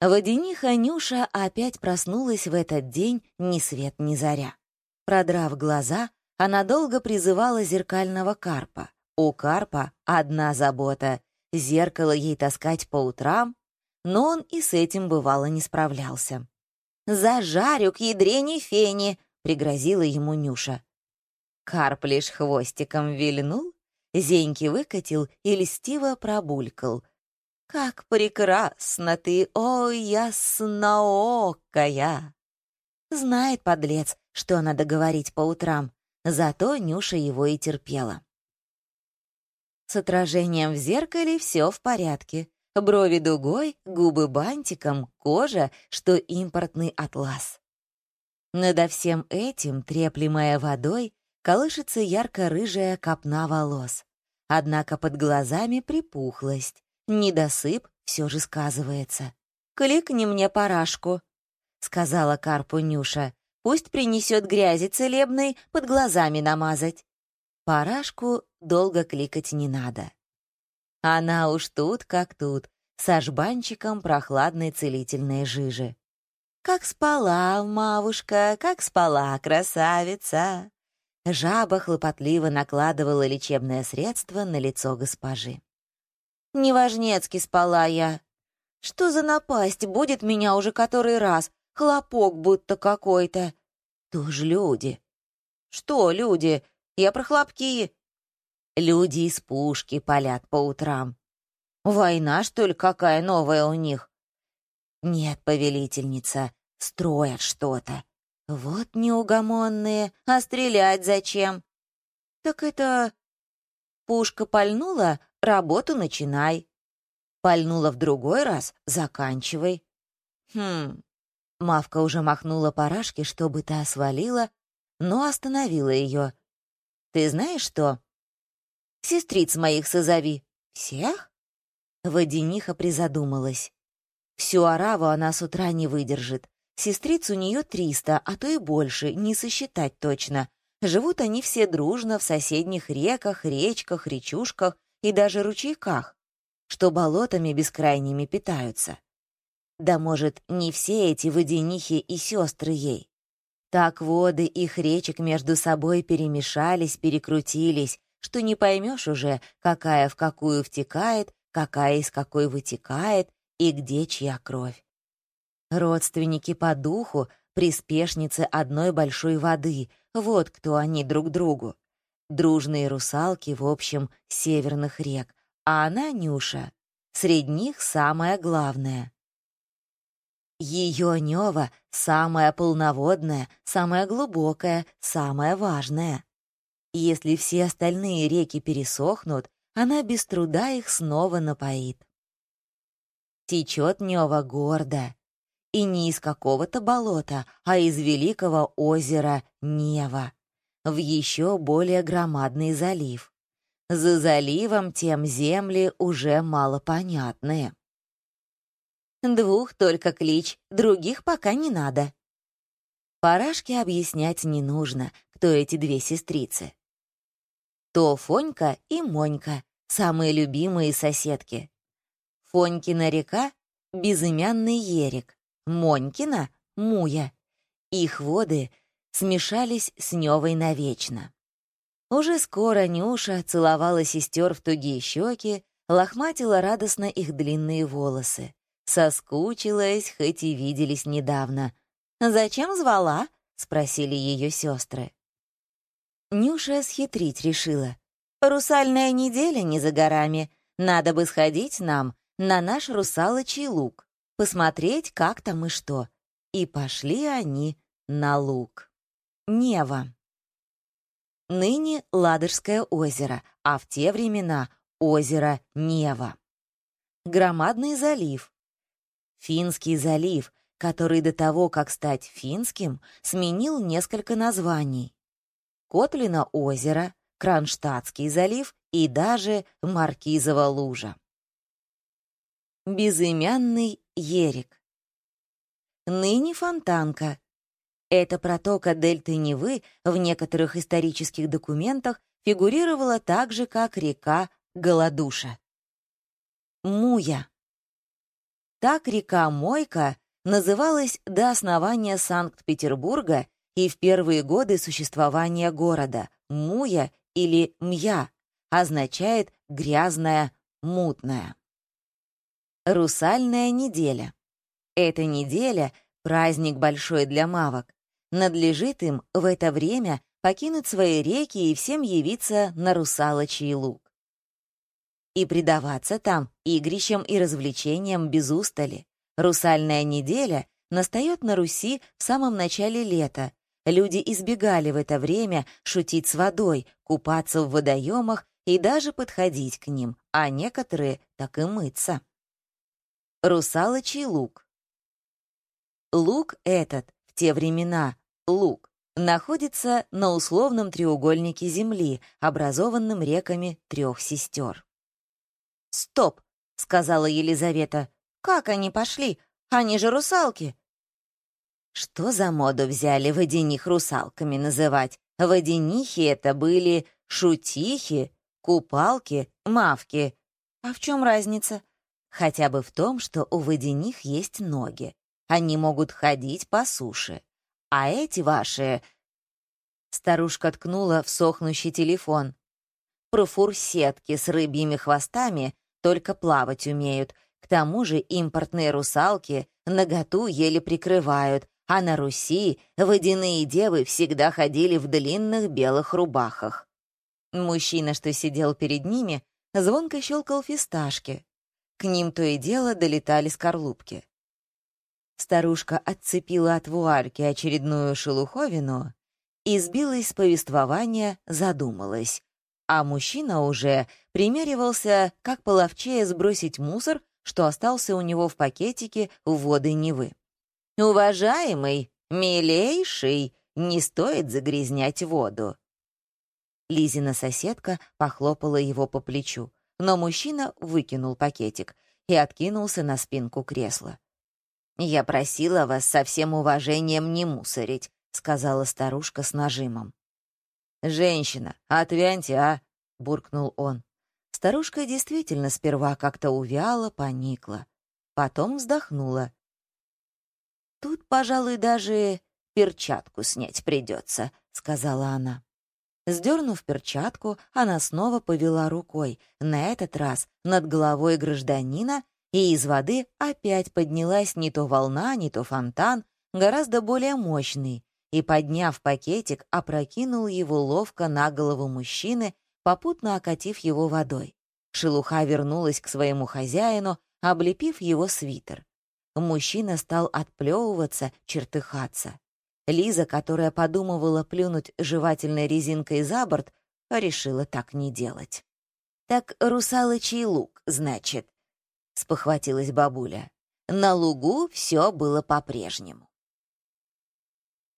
Водяниха Нюша опять проснулась в этот день ни свет ни заря. Продрав глаза, она долго призывала зеркального карпа. У карпа одна забота — зеркало ей таскать по утрам, но он и с этим бывало не справлялся. «Зажарю к ядрене фени!» — пригрозила ему Нюша. Карп лишь хвостиком вильнул, зеньки выкатил и льстиво пробулькал — как прекрасно ты, ой, ясноокая! Знает подлец, что надо говорить по утрам, зато Нюша его и терпела. С отражением в зеркале все в порядке. Брови дугой, губы бантиком, кожа, что импортный атлас. Надо всем этим, треплемая водой, колышется ярко-рыжая копна волос. Однако под глазами припухлость. Недосып все же сказывается. «Кликни мне парашку», — сказала Карпу Нюша. «Пусть принесет грязи целебной под глазами намазать». Парашку долго кликать не надо. Она уж тут как тут, с жбанчиком прохладной целительной жижи. «Как спала, мавушка, как спала, красавица!» Жаба хлопотливо накладывала лечебное средство на лицо госпожи. Неважнецки спала я. Что за напасть будет меня уже который раз? Хлопок будто какой-то. Тоже люди. Что люди? Я про хлопки. Люди из пушки палят по утрам. Война, что ли, какая новая у них? Нет, повелительница, строят что-то. Вот неугомонные, а стрелять зачем? Так это... Пушка пальнула, работу начинай. Пальнула в другой раз — заканчивай. Хм. Мавка уже махнула парашке, чтобы та свалила, но остановила ее. Ты знаешь что? Сестриц моих созови. Всех? Водениха призадумалась. Всю ораву она с утра не выдержит. Сестриц у нее триста, а то и больше, не сосчитать точно. Живут они все дружно в соседних реках, речках, речушках, и даже ручейках, что болотами бескрайними питаются. Да, может, не все эти водянихи и сестры ей. Так воды их речек между собой перемешались, перекрутились, что не поймешь уже, какая в какую втекает, какая из какой вытекает и где чья кровь. Родственники по духу, приспешницы одной большой воды, вот кто они друг другу дружные русалки, в общем, северных рек, а она, Нюша, среди них самая главная. Ее Нева самая полноводная, самая глубокая, самая важная. Если все остальные реки пересохнут, она без труда их снова напоит. Течет Нева гордо, и не из какого-то болота, а из великого озера Нева в еще более громадный залив. За заливом тем земли уже малопонятные. Двух только клич, других пока не надо. Парашке объяснять не нужно, кто эти две сестрицы. То Фонька и Монька, самые любимые соседки. Фонькина река — безымянный ерик, Монькина — Муя. Их воды — смешались с Невой навечно. Уже скоро Нюша целовала сестер в тугие щеки, лохматила радостно их длинные волосы. Соскучилась, хоть и виделись недавно. «Зачем звала?» — спросили ее сестры. Нюша схитрить решила. «Русальная неделя не за горами. Надо бы сходить нам на наш русалочий луг, посмотреть, как там и что». И пошли они на луг. Нева. Ныне Ладожское озеро, а в те времена озеро Нева. Громадный залив. Финский залив, который до того, как стать финским, сменил несколько названий. Котлино озеро, Кронштадтский залив и даже Маркизова лужа. Безымянный Ерик. Ныне Фонтанка, эта протока дельты Невы в некоторых исторических документах фигурировала так же, как река Голодуша. Муя. Так река Мойка называлась до основания Санкт-Петербурга и в первые годы существования города. Муя или Мья означает «грязная, мутная». Русальная неделя. Эта неделя — праздник большой для мавок. Надлежит им в это время покинуть свои реки и всем явиться на русалочий луг. И предаваться там игрищам и развлечениям без устали. Русальная неделя настает на Руси в самом начале лета. Люди избегали в это время шутить с водой, купаться в водоемах и даже подходить к ним, а некоторые так и мыться. Русалочий луг. Луг этот в те времена, луг, находится на условном треугольнике Земли, образованном реками трех сестер. «Стоп!» — сказала Елизавета. «Как они пошли? Они же русалки!» Что за моду взяли водяних русалками называть? Водянихи это были шутихи, купалки, мавки. А в чем разница? Хотя бы в том, что у водяних есть ноги. Они могут ходить по суше. А эти ваши... Старушка ткнула в сохнущий телефон. Профурсетки с рыбьими хвостами только плавать умеют. К тому же импортные русалки наготу еле прикрывают, а на Руси водяные девы всегда ходили в длинных белых рубахах. Мужчина, что сидел перед ними, звонко щелкал фисташки. К ним то и дело долетали скорлупки. Старушка отцепила от вуальки очередную шелуховину и сбилась с повествования, задумалась а мужчина уже примеривался, как половчее сбросить мусор, что остался у него в пакетике в воды Невы. «Уважаемый, милейший, не стоит загрязнять воду». Лизина соседка похлопала его по плечу, но мужчина выкинул пакетик и откинулся на спинку кресла. «Я просила вас со всем уважением не мусорить», — сказала старушка с нажимом. «Женщина, отвяньте, а!» — буркнул он. Старушка действительно сперва как-то увяла, поникла. Потом вздохнула. «Тут, пожалуй, даже перчатку снять придется», — сказала она. Сдернув перчатку, она снова повела рукой, на этот раз над головой гражданина, и из воды опять поднялась не то волна, не то фонтан, гораздо более мощный, и, подняв пакетик, опрокинул его ловко на голову мужчины, попутно окатив его водой. Шелуха вернулась к своему хозяину, облепив его свитер. Мужчина стал отплевываться, чертыхаться. Лиза, которая подумывала плюнуть жевательной резинкой за борт, решила так не делать. «Так русалочий лук, значит», — спохватилась бабуля. На лугу все было по-прежнему.